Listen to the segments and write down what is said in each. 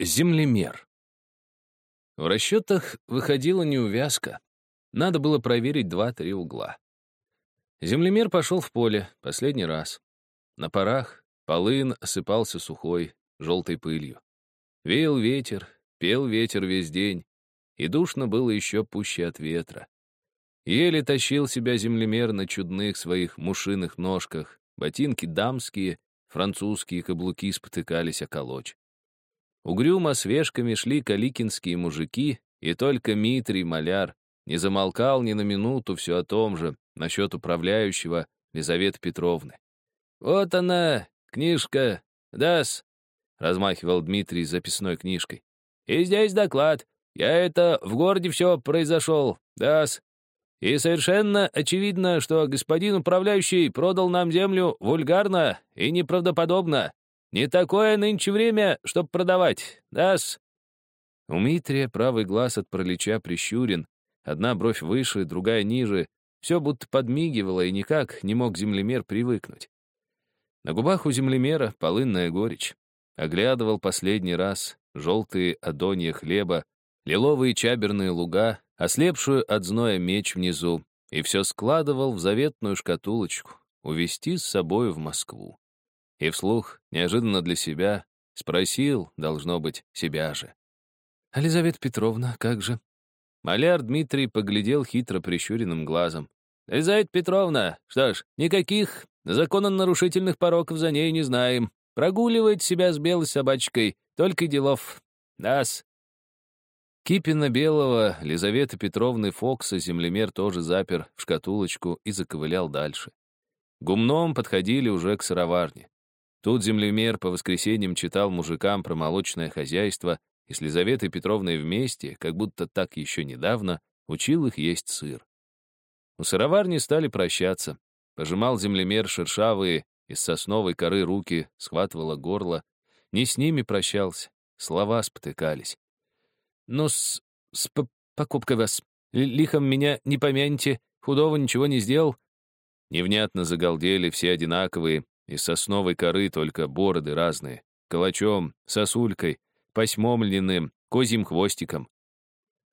Землемер. В расчетах выходила неувязка. Надо было проверить два-три угла. Землемер пошел в поле последний раз. На парах полын осыпался сухой, желтой пылью. Веял ветер, пел ветер весь день, и душно было еще пуще от ветра. Еле тащил себя землемер на чудных своих мушиных ножках, ботинки дамские, французские каблуки спотыкались о колочь. Угрюмо с вешками шли каликинские мужики, и только Митрий, маляр, не замолкал ни на минуту все о том же, насчет управляющего Лизаветы Петровны. «Вот она, книжка, дас», — размахивал Дмитрий записной книжкой. «И здесь доклад. Я это в городе все произошел, дас. И совершенно очевидно, что господин управляющий продал нам землю вульгарно и неправдоподобно. Не такое нынче время, чтоб продавать, дас?» У Митрия правый глаз от пролеча прищурен, одна бровь выше, другая ниже, все будто подмигивало и никак не мог землемер привыкнуть. На губах у землемера полынная горечь. Оглядывал последний раз желтые адонья хлеба, лиловые чаберные луга, ослепшую от зноя меч внизу, и все складывал в заветную шкатулочку, увезти с собою в Москву и вслух, неожиданно для себя, спросил, должно быть, себя же. «Елизавета Петровна, как же?» Маляр Дмитрий поглядел хитро прищуренным глазом. «Елизавета Петровна, что ж, никаких закононарушительных пороков за ней не знаем. Прогуливает себя с белой собачкой, только делов. Нас». Кипина Белого, Лизаветы Петровны Фокса землемер тоже запер в шкатулочку и заковылял дальше. Гумном подходили уже к сыроварне. Тут землемер по воскресеньям читал мужикам про молочное хозяйство и с Лизаветой Петровной вместе, как будто так еще недавно, учил их есть сыр. У сыроварни стали прощаться. Пожимал землемер шершавые, из сосновой коры руки, схватывало горло. Не с ними прощался, слова спотыкались. «Ну, с, с покупкой вас. Лихом меня не помяните, худого ничего не сделал». Невнятно загалдели все одинаковые, из сосновой коры только бороды разные. Калачом, сосулькой, пасьмом льняным, козьим хвостиком.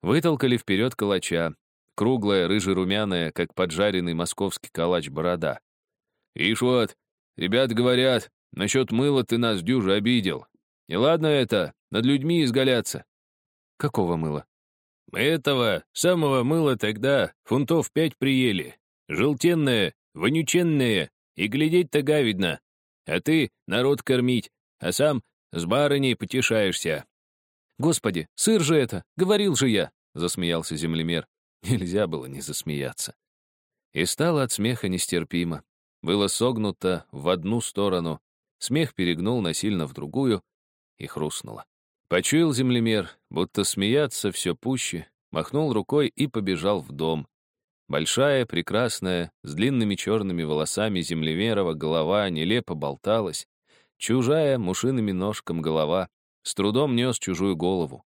Вытолкали вперед калача. Круглая, рыжерумяная, как поджаренный московский калач борода. «Ишь вот, ребят говорят, насчет мыла ты нас дюже обидел. И ладно это, над людьми изгаляться». «Какого мыла?» «Этого, самого мыла тогда, фунтов пять приели. Желтенное, вонюченное, и глядеть-то гавидно. А ты народ кормить, а сам с барыней потешаешься. Господи, сыр же это, говорил же я, засмеялся землемер. Нельзя было не засмеяться. И стало от смеха нестерпимо. Было согнуто в одну сторону, смех перегнул насильно в другую и хрустнуло. Почуял землемер, будто смеяться все пуще, махнул рукой и побежал в дом, Большая, прекрасная, с длинными черными волосами землемерова голова нелепо болталась. Чужая, мушиными ножком голова, с трудом нес чужую голову.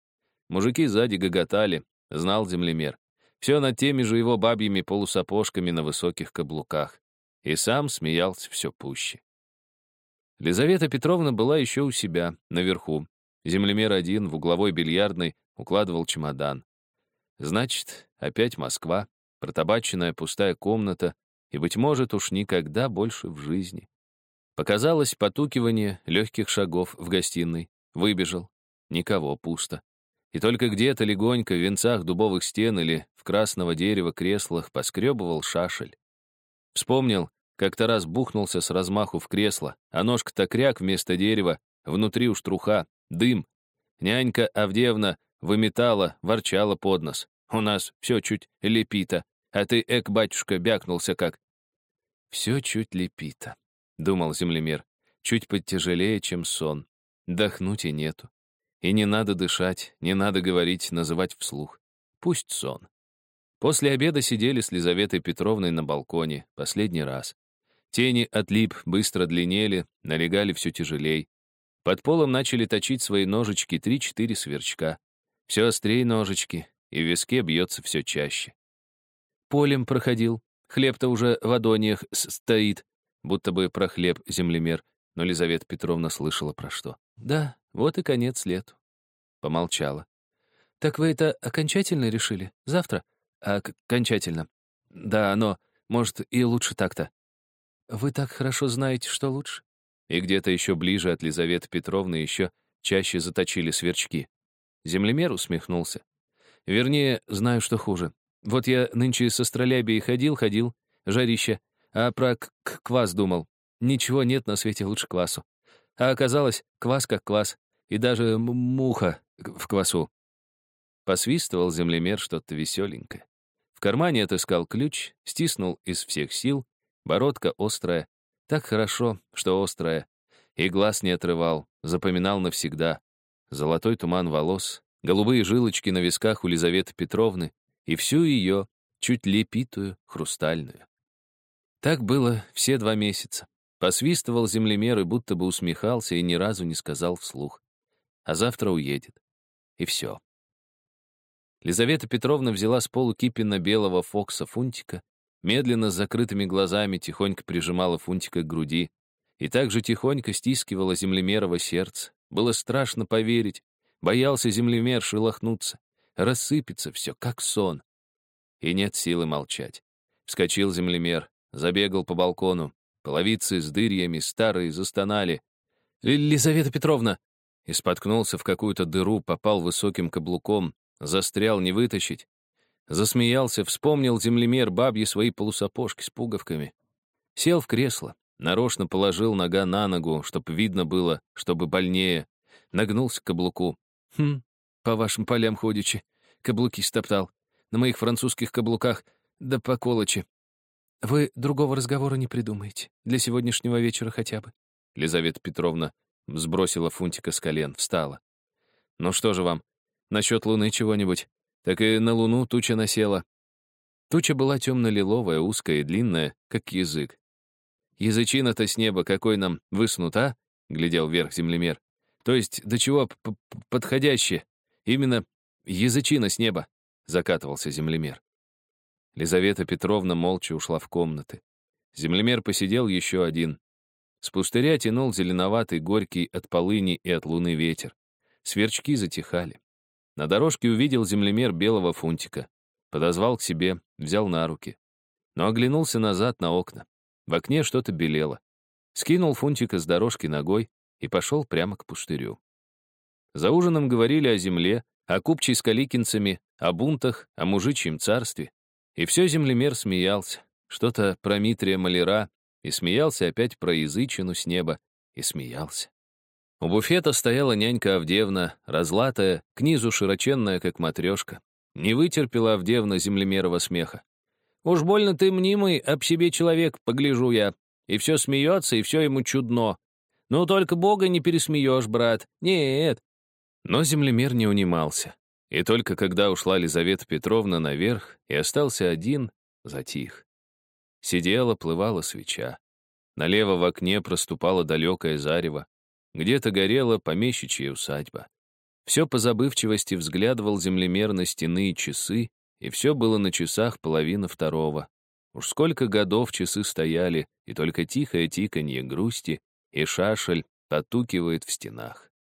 Мужики сзади гоготали, знал землемер. Все над теми же его бабьими полусапожками на высоких каблуках. И сам смеялся все пуще. Лизавета Петровна была еще у себя, наверху. Землемер один в угловой бильярдной укладывал чемодан. Значит, опять Москва протабаченная пустая комната и, быть может, уж никогда больше в жизни. Показалось потукивание легких шагов в гостиной. Выбежал. Никого, пусто. И только где-то легонько в венцах дубовых стен или в красного дерева креслах поскребывал шашель. Вспомнил, как-то раз бухнулся с размаху в кресло, а ножка-то кряк вместо дерева, внутри уж труха, дым. Нянька Авдеевна выметала, ворчала под нос. У нас все чуть лепито. А ты, эк, батюшка, бякнулся как. Все чуть лепито, думал землемер. Чуть подтяжелее, чем сон. Дохнуть и нету. И не надо дышать, не надо говорить, называть вслух. Пусть сон. После обеда сидели с Лизаветой Петровной на балконе, последний раз. Тени от лип быстро длиннели, налегали все тяжелей. Под полом начали точить свои ножички три-четыре сверчка. Все острее ножички, и в виске бьется все чаще полем проходил. Хлеб-то уже в адониях стоит. Будто бы про хлеб землемер. Но Лизавета Петровна слышала про что. Да, вот и конец лету. помолчала. «Так вы это окончательно решили? Завтра?» а «Окончательно. Да, но, может, и лучше так-то». «Вы так хорошо знаете, что лучше?» И где-то еще ближе от Лизаветы Петровны еще чаще заточили сверчки. Землемер усмехнулся. «Вернее, знаю, что хуже. Вот я нынче с астролябией ходил-ходил, жарище, а про квас думал. Ничего нет на свете лучше квасу. А оказалось, квас как квас, и даже муха в квасу. Посвистывал землемер что-то веселенькое. В кармане отыскал ключ, стиснул из всех сил, бородка острая, так хорошо, что острая, и глаз не отрывал, запоминал навсегда. Золотой туман волос, голубые жилочки на висках у Лизаветы Петровны и всю ее, чуть лепитую, хрустальную. Так было все два месяца. Посвистывал землемер и будто бы усмехался и ни разу не сказал вслух. А завтра уедет. И все. Лизавета Петровна взяла с полу Кипина белого Фокса Фунтика, медленно с закрытыми глазами тихонько прижимала Фунтика к груди и также тихонько стискивала землемерово сердце. Было страшно поверить. Боялся землемер шелохнуться. Рассыпется все, как сон. И нет силы молчать. Вскочил землемер, забегал по балкону, Половицы с дырьями старые застонали. «Лизавета Петровна!» И споткнулся в какую-то дыру, попал высоким каблуком, застрял не вытащить. Засмеялся, вспомнил землемер бабьи свои полусапожки с пуговками. Сел в кресло, нарочно положил нога на ногу, чтоб видно было, чтобы больнее. Нагнулся к каблуку. «Хм, по вашим полям ходячи. Каблуки стоптал. На моих французских каблуках, да по колочи. «Вы другого разговора не придумаете. Для сегодняшнего вечера хотя бы». Лизавета Петровна сбросила Фунтика с колен, встала. «Ну что же вам, насчет Луны чего-нибудь? Так и на Луну туча насела». Туча была темно-лиловая, узкая и длинная, как язык. «Язычина-то с неба какой нам высунут, а?» — глядел вверх землемер. «То есть до чего подходящее? Именно язычина с неба», — закатывался землемер. Лизавета Петровна молча ушла в комнаты. Землемер посидел еще один. С пустыря тянул зеленоватый, горький от полыни и от луны ветер. Сверчки затихали. На дорожке увидел землемер белого фунтика. Подозвал к себе, взял на руки. Но оглянулся назад на окна. В окне что-то белело. Скинул фунтика с дорожки ногой и пошел прямо к пустырю. За ужином говорили о земле, о купчей с каликинцами, о бунтах, о мужичьем царстве. И все землемер смеялся, что-то про Митрия Маляра, и смеялся опять про язычину с неба, и смеялся. У буфета стояла нянька Авдевна, разлатая, к низу широченная, как матрешка. Не вытерпела Авдевна землемерова смеха. «Уж больно ты мнимый, об себе человек, погляжу я. И все смеется, и все ему чудно. Ну, только Бога не пересмеешь, брат. Нет». Но землемер не унимался. И только когда ушла Лизавета Петровна наверх и остался один, затих. Сидела, плывала свеча. Налево в окне проступала далекое зарево. Где-то горела помещичья усадьба. Все по забывчивости взглядывал землемер на стены и часы, и все было на часах половина второго. Уж сколько годов часы стояли, и только тихое тиканье грусти, и шашель потукивает в стенах.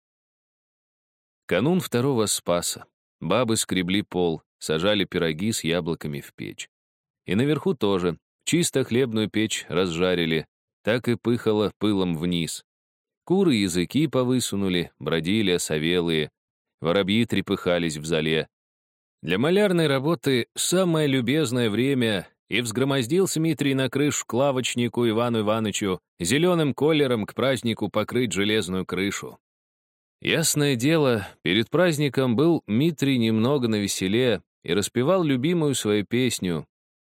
Канун второго Спаса. Бабы скребли пол, сажали пироги с яблоками в печь. И наверху тоже. Чисто хлебную печь разжарили, так и пыхало пылом вниз. Куры языки повысунули, бродили осовелые. Воробьи трепыхались в зале. Для малярной работы самое любезное время, и взгромоздился Митрий на крышу к лавочнику Ивану Ивановичу, зеленым колером к празднику покрыть железную крышу. Ясное дело, перед праздником был Митрий немного навеселе и распевал любимую свою песню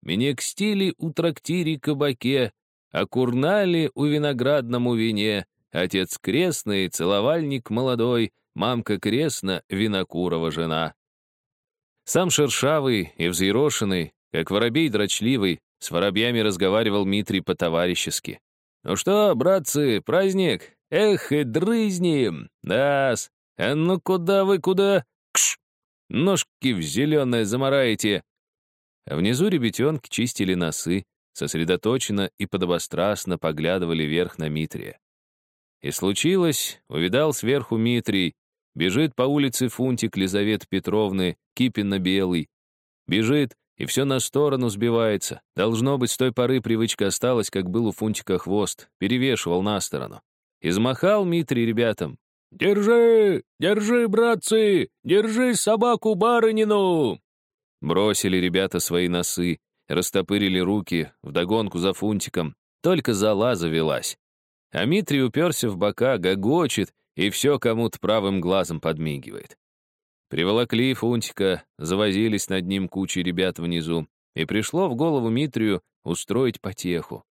«Мне кстили у трактире кабаке, а курнали у виноградному вине, отец крестный, целовальник молодой, мамка крестна, винокурова жена». Сам шершавый и взъерошенный, как воробей дрочливый, с воробьями разговаривал Митрий по-товарищески. «Ну что, братцы, праздник? Эх, и дрызнем! Да-с! А ну куда вы, куда? Кш! Ножки в зеленое замараете!» А внизу ребятенки чистили носы, сосредоточенно и подобострастно поглядывали вверх на Митрия. И случилось, увидал сверху Митрий, Бежит по улице Фунтик Лизавет Петровны, кипенно-белый. Бежит, и все на сторону сбивается. Должно быть, с той поры привычка осталась, как был у Фунтика хвост, перевешивал на сторону. Измахал Митрий ребятам. «Держи! Держи, братцы! Держи собаку барынину!» Бросили ребята свои носы, растопырили руки, вдогонку за Фунтиком. Только зала завелась. А Митрий уперся в бока, гогочет и все кому-то правым глазом подмигивает. Приволокли Фунтика, завозились над ним кучей ребят внизу, и пришло в голову Митрию устроить потеху.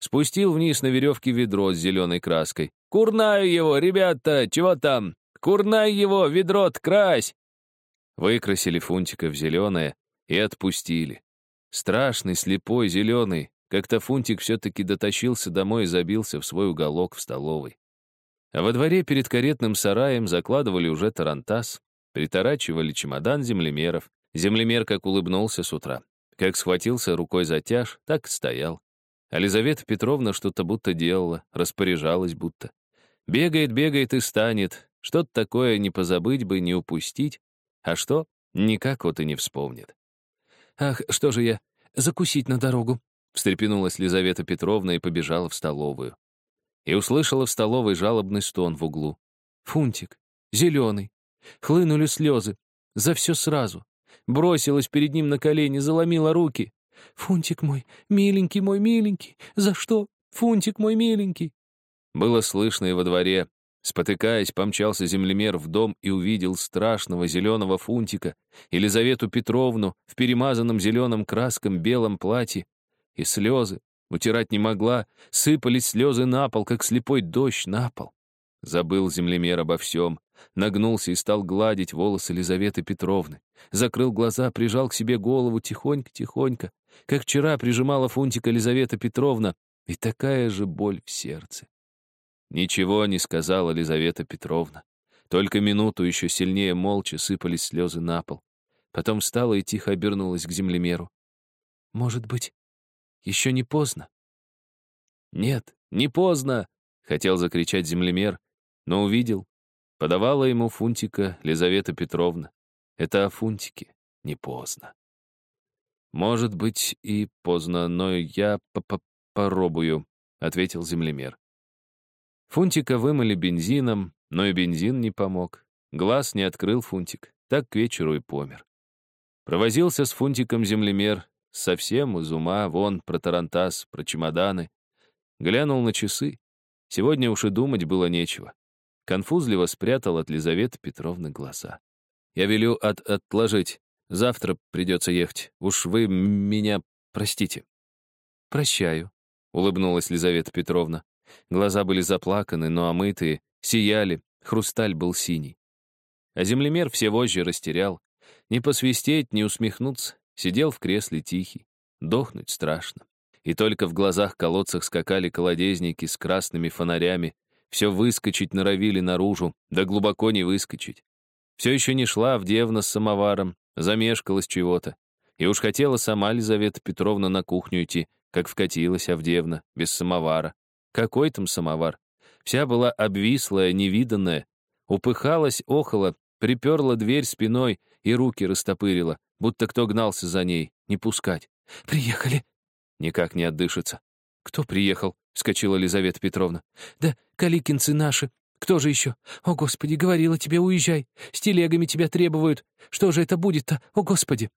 Спустил вниз на веревке ведро с зеленой краской. «Курнаю его, ребята! Чего там? Курнай его, ведро крась!» Выкрасили Фунтика в зеленое и отпустили. Страшный, слепой, зеленый. Как-то Фунтик все-таки дотащился домой и забился в свой уголок в столовой. А во дворе перед каретным сараем закладывали уже тарантас, приторачивали чемодан землемеров. Землемер как улыбнулся с утра. Как схватился рукой за тяж, так и стоял. А Петровна что-то будто делала, распоряжалась будто. Бегает, бегает и станет. Что-то такое не позабыть бы, не упустить. А что? Никак вот и не вспомнит. «Ах, что же я? Закусить на дорогу!» Встрепенулась Лизавета Петровна и побежала в столовую. И услышала в столовой жалобный стон в углу. «Фунтик, зеленый!» Хлынули слезы. За все сразу. Бросилась перед ним на колени, заломила руки. «Фунтик мой, миленький мой, миленький, за что? Фунтик мой, миленький!» Было слышно и во дворе. Спотыкаясь, помчался землемер в дом и увидел страшного зеленого фунтика, Елизавету Петровну в перемазанном зеленым краском белом платье. И слезы, утирать не могла, сыпались слезы на пол, как слепой дождь на пол. Забыл землемер обо всем, нагнулся и стал гладить волосы Елизаветы Петровны. Закрыл глаза, прижал к себе голову тихонько-тихонько, как вчера прижимала Фунтика Елизавета Петровна, и такая же боль в сердце. Ничего не сказала Елизавета Петровна. Только минуту еще сильнее молча сыпались слезы на пол. Потом встала и тихо обернулась к землемеру. «Может быть, еще не поздно?» «Нет, не поздно!» — хотел закричать землемер, но увидел. Подавала ему фунтика Лизавета Петровна. Это о фунтике не поздно. «Может быть, и поздно, но я попробую», — ответил землемер. Фунтика вымыли бензином, но и бензин не помог. Глаз не открыл Фунтик, так к вечеру и помер. Провозился с Фунтиком землемер, совсем из ума, вон, про тарантас, про чемоданы. Глянул на часы. Сегодня уж и думать было нечего. Конфузливо спрятал от Лизаветы Петровны глаза. «Я велю от отложить. Завтра придется ехать. Уж вы меня простите». «Прощаю», — улыбнулась Лизавета Петровна. Глаза были заплаканы, но омытые, сияли, хрусталь был синий. А землемер все вожжи растерял. Не посвистеть, не усмехнуться. Сидел в кресле тихий. Дохнуть страшно. И только в глазах колодцах скакали колодезники с красными фонарями. Все выскочить норовили наружу, да глубоко не выскочить. Все еще не шла в девна с самоваром, замешкалась чего-то. И уж хотела сама Лизавета Петровна на кухню идти, как вкатилась Авдеевна, без самовара. Какой там самовар? Вся была обвислая, невиданная. Упыхалась, охала, приперла дверь спиной и руки растопырила, будто кто гнался за ней, не пускать. «Приехали!» Никак не отдышится. «Кто приехал?» — вскочила Елизавета Петровна. «Да каликинцы наши. Кто же еще? О, Господи, говорила тебе, уезжай. С телегами тебя требуют. Что же это будет-то? О, Господи!»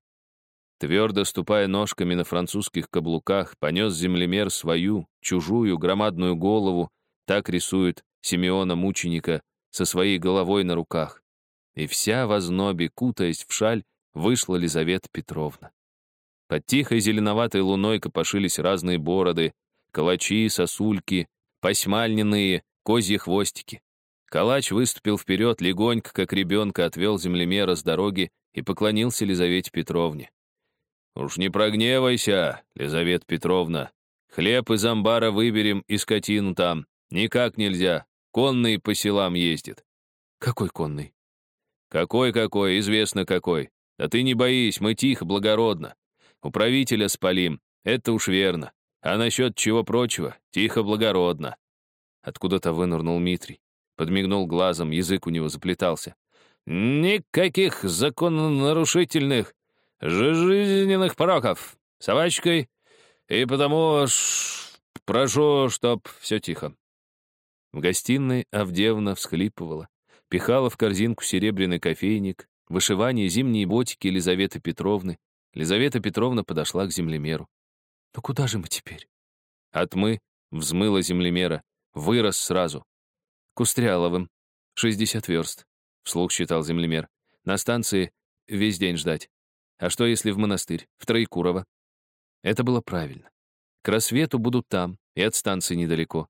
Твердо ступая ножками на французских каблуках, понес землемер свою, чужую, громадную голову, так рисует Симеона-мученика со своей головой на руках. И вся в ознобе, кутаясь в шаль, вышла Лизавета Петровна. Под тихой зеленоватой луной копошились разные бороды, калачи, сосульки, посьмальненные, козьи хвостики. Калач выступил вперед, легонько, как ребенка, отвел землемера с дороги и поклонился Лизавете Петровне. «Уж не прогневайся, Лизавета Петровна. Хлеб из амбара выберем и скотину там. Никак нельзя. Конный по селам ездит». «Какой конный?» «Какой-какой, известно какой. Да ты не боись, мы тихо, благородно. Управителя спалим, это уж верно. А насчет чего прочего, тихо, благородно». Откуда-то вынырнул Митрий. Подмигнул глазом, язык у него заплетался. Никаких закононарушительных, жизненных пороков. Собачкой. И потому прошу, чтоб все тихо». В гостиной Авдеевна всхлипывала, пихала в корзинку серебряный кофейник, вышивание зимние ботики Елизаветы Петровны. Лизавета Петровна подошла к землемеру. «Ну куда же мы теперь?» От мы взмыла землемера, вырос сразу. Кустряловым, 60 верст, вслух считал землемер. На станции весь день ждать. А что, если в монастырь, в Троекурово? Это было правильно. К рассвету будут там, и от станции недалеко.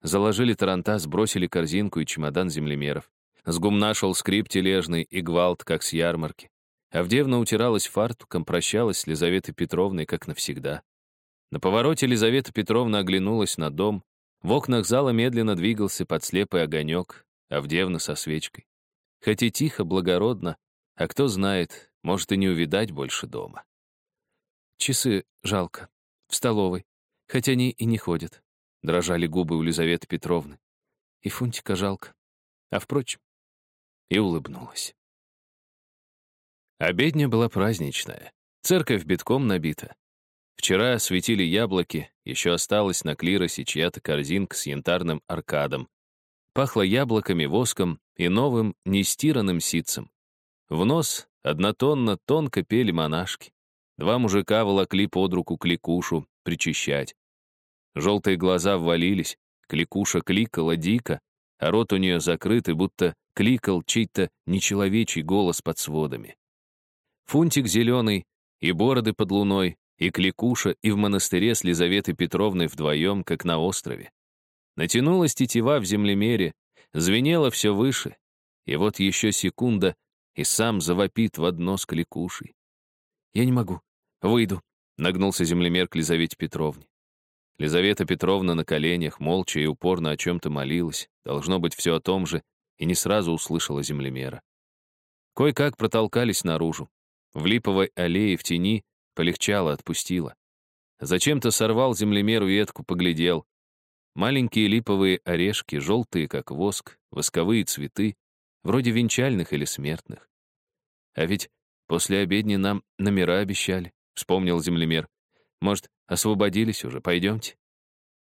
Заложили тарантас, бросили корзинку и чемодан землемеров. С гумна шел скрип тележный и гвалт, как с ярмарки. Авдеевна утиралась фартуком, прощалась с Лизаветой Петровной, как навсегда. На повороте Лизавета Петровна оглянулась на дом, в окнах зала медленно двигался подслепый огонек, Авдеевна со свечкой. Хоть и тихо, благородно, а кто знает, может и не увидать больше дома. Часы жалко. В столовой. Хотя они и не ходят. Дрожали губы у Лизаветы Петровны. И Фунтика жалко. А впрочем, и улыбнулась. Обедня была праздничная. Церковь битком набита. Вчера светили яблоки, еще осталась на клиросе чья-то корзинка с янтарным аркадом. Пахло яблоками, воском и новым, нестиранным ситцем. В нос однотонно тонко пели монашки. Два мужика волокли под руку кликушу причащать. Желтые глаза ввалились, кликуша кликала дико, а рот у нее закрытый, будто кликал чей-то нечеловечий голос под сводами. Фунтик зеленый и бороды под луной и Кликуша, и в монастыре с Лизаветой Петровной вдвоем, как на острове. Натянулась тетива в землемере, звенело все выше, и вот еще секунда, и сам завопит в одно с Кликушей. «Я не могу. Выйду», — нагнулся землемер к Лизавете Петровне. Лизавета Петровна на коленях, молча и упорно о чем-то молилась, должно быть, все о том же, и не сразу услышала землемера. Кое-как протолкались наружу. В липовой аллее в тени Полегчало, отпустило. Зачем-то сорвал землемеру ветку, поглядел. Маленькие липовые орешки, желтые, как воск, восковые цветы, вроде венчальных или смертных. А ведь после обедни нам номера обещали, вспомнил землемер. Может, освободились уже, пойдемте.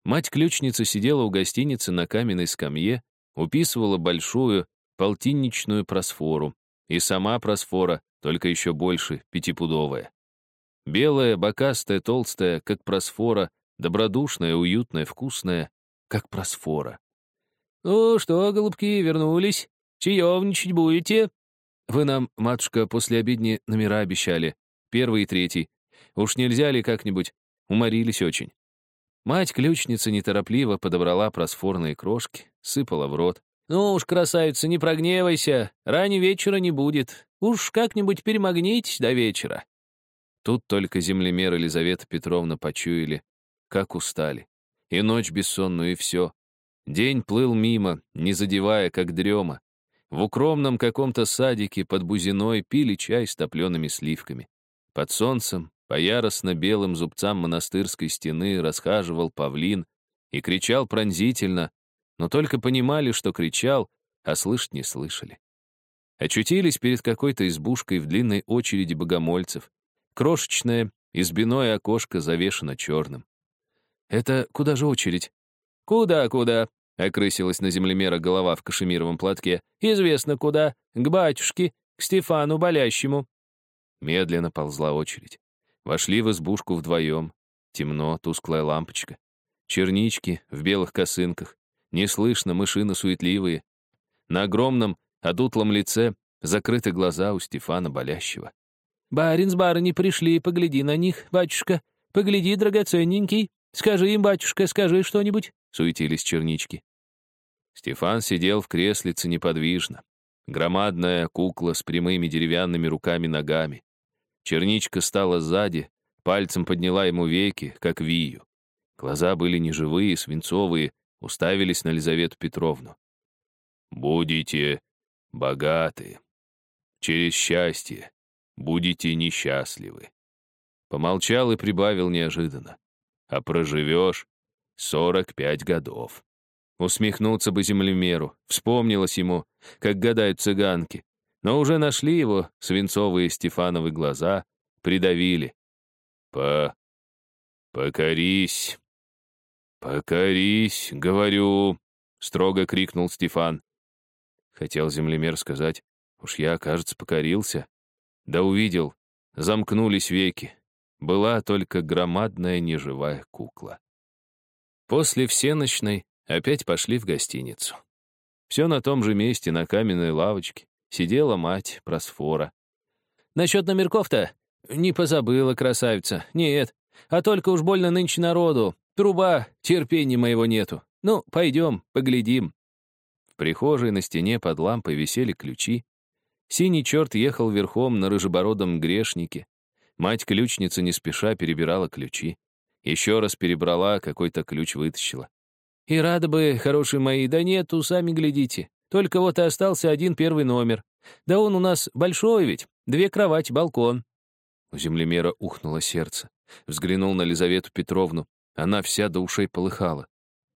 Мать-ключница сидела у гостиницы на каменной скамье, уписывала большую полтинничную просфору, и сама просфора, только еще больше, пятипудовая. Белая, бокастая, толстая, как просфора, добродушная, уютная, вкусная, как просфора. «Ну что, голубки, вернулись? Чаевничать будете?» «Вы нам, матушка, после обедни номера обещали. Первый и третий. Уж нельзя ли как-нибудь? Уморились очень». Мать-ключница неторопливо подобрала просфорные крошки, сыпала в рот. «Ну уж, красавица, не прогневайся, ранее вечера не будет. Уж как-нибудь перемагнитесь до вечера». Тут только землемер Елизавета Петровна почуяли, как устали. И ночь бессонную, и все. День плыл мимо, не задевая, как дрема. В укромном каком-то садике под бузиной пили чай с топлеными сливками. Под солнцем, по яростно белым зубцам монастырской стены расхаживал павлин и кричал пронзительно, но только понимали, что кричал, а слышать не слышали. Очутились перед какой-то избушкой в длинной очереди богомольцев. Крошечное, избиное окошко завешено черным. «Это куда же очередь?» «Куда, куда?» — окрысилась на землемера голова в кашемировом платке. «Известно куда. К батюшке, к Стефану Болящему». Медленно ползла очередь. Вошли в избушку вдвоем. Темно, тусклая лампочка. Чернички в белых косынках. Не слышно, мышины суетливые. На огромном, одутлом лице закрыты глаза у Стефана Болящего. Барин с барыней пришли, погляди на них, батюшка. Погляди, драгоценненький. Скажи им, батюшка, скажи что-нибудь. Суетились чернички. Стефан сидел в креслице неподвижно. Громадная кукла с прямыми деревянными руками-ногами. Черничка стала сзади, пальцем подняла ему веки, как вию. Глаза были неживые, свинцовые, уставились на Лизавету Петровну. «Будете богаты. Через счастье будете несчастливы. Помолчал и прибавил неожиданно. А проживешь сорок пять годов. Усмехнуться бы землемеру. Вспомнилось ему, как гадают цыганки. но уже нашли его свинцовые Стефановы глаза, придавили. «По... покорись, покорись, говорю», — строго крикнул Стефан. Хотел землемер сказать, уж я, кажется, покорился. Да увидел, замкнулись веки. Была только громадная неживая кукла. После всеночной опять пошли в гостиницу. Все на том же месте, на каменной лавочке, сидела мать Просфора. «Насчет номерков-то не позабыла красавица. Нет, а только уж больно нынче народу. Труба, терпения моего нету. Ну, пойдем, поглядим». В прихожей на стене под лампой висели ключи. Синий черт ехал верхом на рыжебородом грешнике. Мать-ключница не спеша перебирала ключи. Еще раз перебрала, какой-то ключ вытащила. «И рада бы, хорошие мои, да нету, сами глядите. Только вот и остался один первый номер. Да он у нас большой ведь, две кровати, балкон». У землемера ухнуло сердце. Взглянул на Лизавету Петровну. Она вся до ушей полыхала.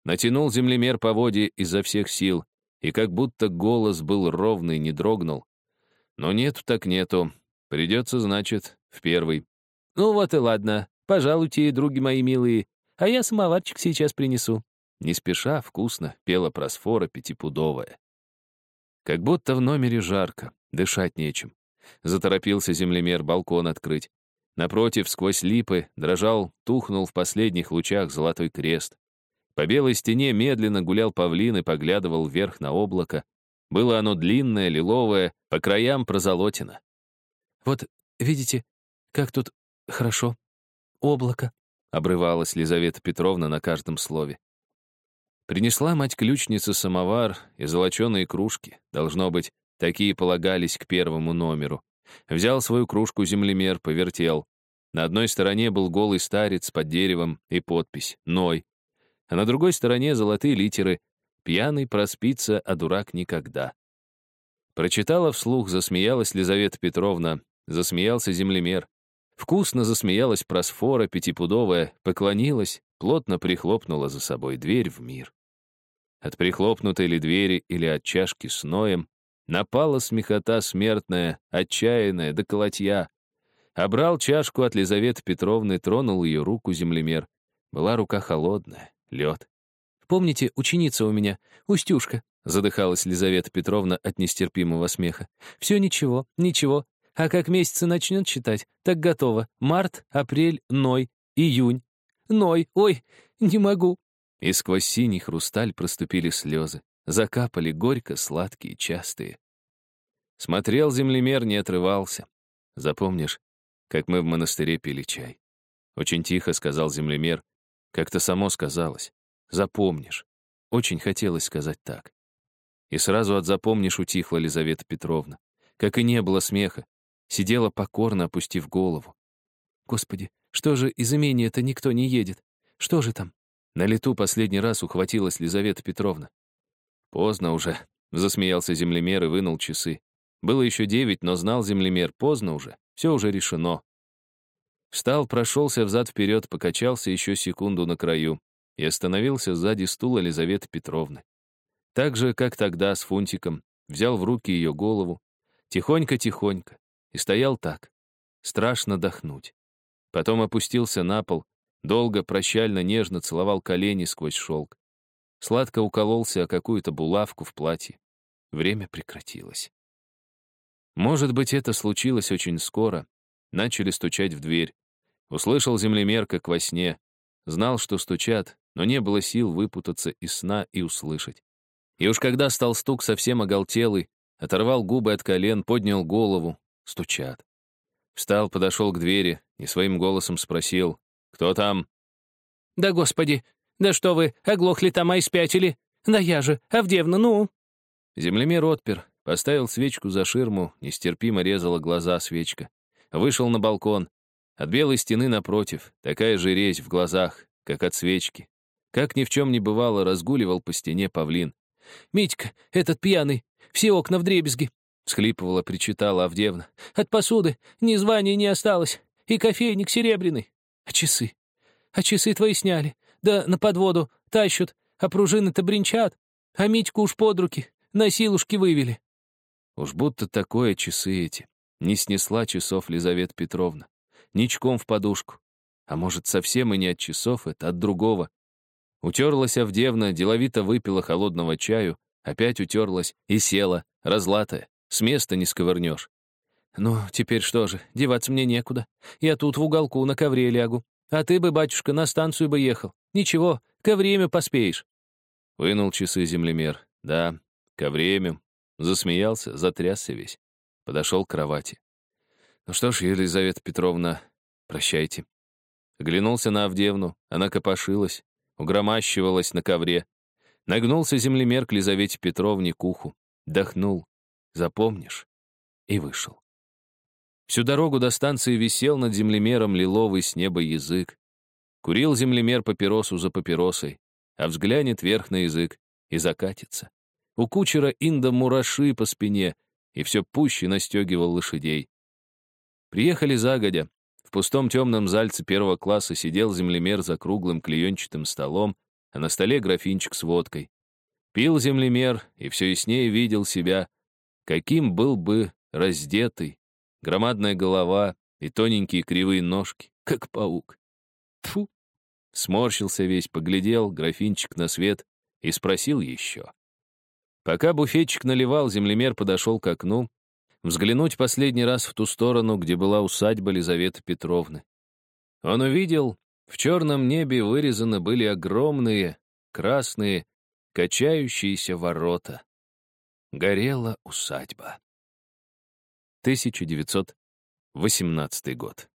Натянул землемер поводья изо всех сил, и как будто голос был ровный, не дрогнул. Но нету так нету. Придется, значит, в первый. Ну вот и ладно. Пожалуйте, други мои милые. А я самоварчик сейчас принесу. Не спеша, вкусно, пела просфора пятипудовая. Как будто в номере жарко, дышать нечем. Заторопился землемер балкон открыть. Напротив, сквозь липы, дрожал, тухнул в последних лучах золотой крест. По белой стене медленно гулял павлин и поглядывал вверх на облако. Было оно длинное, лиловое, по краям прозолотено. «Вот, видите, как тут хорошо. Облако», — обрывалась Лизавета Петровна на каждом слове. Принесла мать-ключница самовар и золоченые кружки. Должно быть, такие полагались к первому номеру. Взял свою кружку землемер, повертел. На одной стороне был голый старец под деревом и подпись «Ной», а на другой стороне золотые литеры «Пьяный проспится, а дурак никогда». Прочитала вслух, засмеялась Лизавета Петровна, засмеялся землемер. Вкусно засмеялась просфора пятипудовая, поклонилась, плотно прихлопнула за собой дверь в мир. От прихлопнутой ли двери или от чашки с ноем напала смехота смертная, отчаянная, до колотья. Обрал чашку от Лизаветы Петровны, тронул ее руку землемер. Была рука холодная, лед. «Помните, ученица у меня, Устюшка?» задыхалась Лизавета Петровна от нестерпимого смеха. «Все ничего, ничего. А как месяцы начнет читать, так готово. Март, апрель, ной, июнь. Ной, ой, не могу. И сквозь синий хрусталь проступили слезы. Закапали горько, сладкие, частые. Смотрел землемер, не отрывался. Запомнишь, как мы в монастыре пили чай? Очень тихо сказал землемер. Как-то само сказалось. Запомнишь. Очень хотелось сказать так. И сразу от запомнишь утихла Лизавета Петровна. Как и не было смеха. Сидела покорно, опустив голову. Господи, что же из имения-то никто не едет? Что же там? На лету последний раз ухватилась Лизавета Петровна. «Поздно уже», — засмеялся землемер и вынул часы. Было еще девять, но знал землемер, поздно уже, все уже решено. Встал, прошелся взад-вперед, покачался еще секунду на краю и остановился сзади стула Лизаветы Петровны. Так же, как тогда с Фунтиком, взял в руки ее голову, тихонько-тихонько, и стоял так. Страшно дохнуть. Потом опустился на пол, Долго, прощально, нежно целовал колени сквозь шелк. Сладко укололся о какую-то булавку в платье. Время прекратилось. Может быть, это случилось очень скоро. Начали стучать в дверь. Услышал землемер, как во сне. Знал, что стучат, но не было сил выпутаться из сна и услышать. И уж когда стал стук совсем оголтелый, оторвал губы от колен, поднял голову. Стучат. Встал, подошел к двери и своим голосом спросил, «Кто там?» «Да господи! Да что вы, оглохли там, а испятили? Да я же, Авдевна, ну!» Землемер отпер, поставил свечку за ширму, нестерпимо резала глаза свечка. Вышел на балкон. От белой стены напротив, такая же резь в глазах, как от свечки. Как ни в чем не бывало, разгуливал по стене павлин. «Митька, этот пьяный, все окна в дребезги!» — всхлипывала, причитала Авдевна. «От посуды ни звания не осталось, и кофейник серебряный. А часы? А часы твои сняли. Да на подводу тащут, а пружины-то бренчат. А Митьку уж под руки, на силушки вывели. Уж будто такое часы эти. Не снесла часов Лизавета Петровна. Ничком в подушку. А может, совсем и не от часов, это от другого. Утерлась Авдевна, деловито выпила холодного чаю, опять утерлась и села, разлатая. С места не сковырнешь. «Ну, теперь что же, деваться мне некуда. Я тут в уголку на ковре лягу. А ты бы, батюшка, на станцию бы ехал. Ничего, ко время поспеешь». Вынул часы землемер. Да, ко время. Засмеялся, затрясся весь. Подошел к кровати. «Ну что ж, Елизавета Петровна, прощайте». Оглянулся на Авдевну, она копошилась, угромащивалась на ковре. Нагнулся землемер к Лизавете Петровне к уху, дохнул. «Запомнишь?» И вышел. Всю дорогу до станции висел над землемером лиловый с неба язык. Курил землемер папиросу за папиросой, а взглянет вверх на язык и закатится. У кучера инда мураши по спине, и все пуще настегивал лошадей. Приехали загодя. В пустом темном зальце первого класса сидел землемер за круглым клеенчатым столом, а на столе графинчик с водкой. Пил землемер и все яснее видел себя, каким был бы раздетый, Громадная голова и тоненькие кривые ножки, как паук. Тфу. Сморщился весь, поглядел, графинчик на свет и спросил еще. Пока буфетчик наливал, землемер подошел к окну, взглянуть последний раз в ту сторону, где была усадьба Лизаветы Петровны. Он увидел, в черном небе вырезаны были огромные, красные, качающиеся ворота. Горела усадьба. 1918 год.